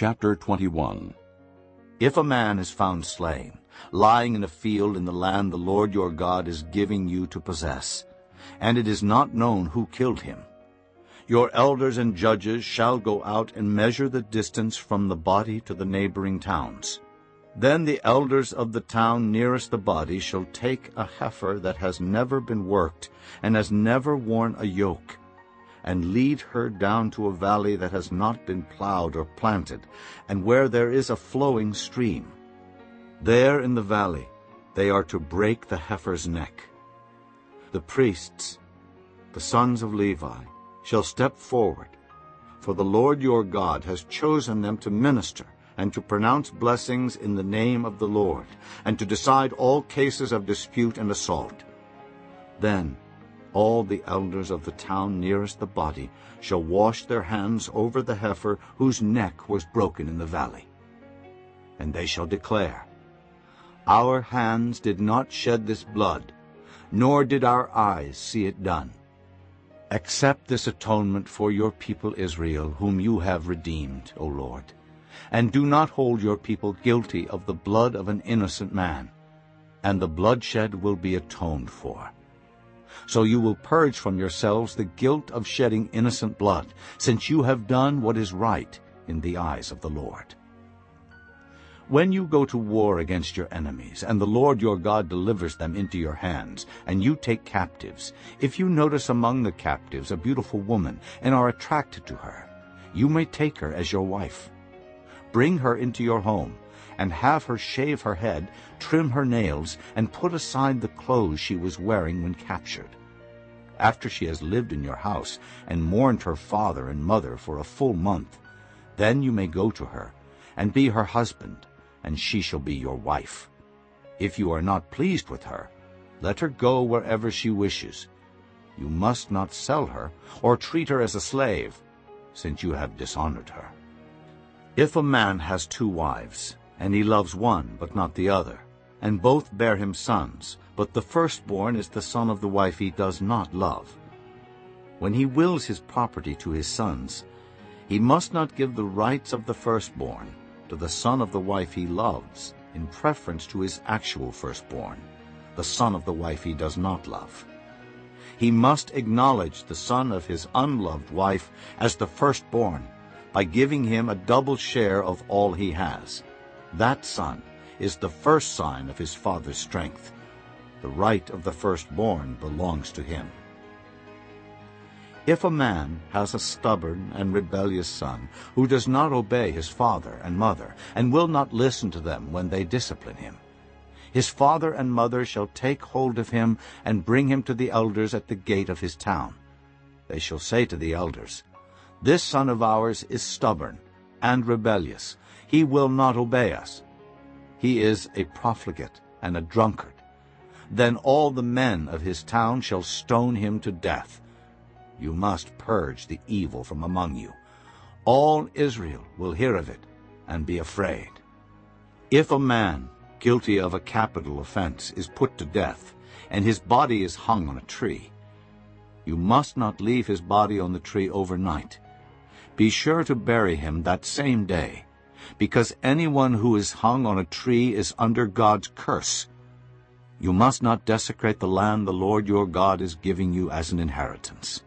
Chapter 21 If a man is found slain, lying in a field in the land the Lord your God is giving you to possess, and it is not known who killed him, your elders and judges shall go out and measure the distance from the body to the neighboring towns. Then the elders of the town nearest the body shall take a heifer that has never been worked and has never worn a yoke, and lead her down to a valley that has not been plowed or planted, and where there is a flowing stream. There in the valley they are to break the heifer's neck. The priests, the sons of Levi, shall step forward, for the Lord your God has chosen them to minister and to pronounce blessings in the name of the Lord, and to decide all cases of dispute and assault. Then all the elders of the town nearest the body shall wash their hands over the heifer whose neck was broken in the valley. And they shall declare, Our hands did not shed this blood, nor did our eyes see it done. Accept this atonement for your people Israel, whom you have redeemed, O Lord. And do not hold your people guilty of the blood of an innocent man, and the bloodshed will be atoned for. So you will purge from yourselves the guilt of shedding innocent blood, since you have done what is right in the eyes of the Lord. When you go to war against your enemies, and the Lord your God delivers them into your hands, and you take captives, if you notice among the captives a beautiful woman, and are attracted to her, you may take her as your wife. Bring her into your home, and have her shave her head, trim her nails, and put aside the clothes she was wearing when captured. After she has lived in your house, and mourned her father and mother for a full month, then you may go to her, and be her husband, and she shall be your wife. If you are not pleased with her, let her go wherever she wishes. You must not sell her or treat her as a slave, since you have dishonored her. If a man has two wives, and he loves one but not the other, and both bear him sons, but the firstborn is the son of the wife he does not love, when he wills his property to his sons, he must not give the rights of the firstborn, to the son of the wife he loves in preference to his actual firstborn, the son of the wife he does not love. He must acknowledge the son of his unloved wife as the firstborn by giving him a double share of all he has. That son is the first sign of his father's strength. The right of the firstborn belongs to him. If a man has a stubborn and rebellious son who does not obey his father and mother and will not listen to them when they discipline him, his father and mother shall take hold of him and bring him to the elders at the gate of his town. They shall say to the elders, This son of ours is stubborn and rebellious. He will not obey us. He is a profligate and a drunkard. Then all the men of his town shall stone him to death. You must purge the evil from among you. All Israel will hear of it and be afraid. If a man guilty of a capital offense is put to death, and his body is hung on a tree, you must not leave his body on the tree overnight. Be sure to bury him that same day, because anyone who is hung on a tree is under God's curse. You must not desecrate the land the Lord your God is giving you as an inheritance.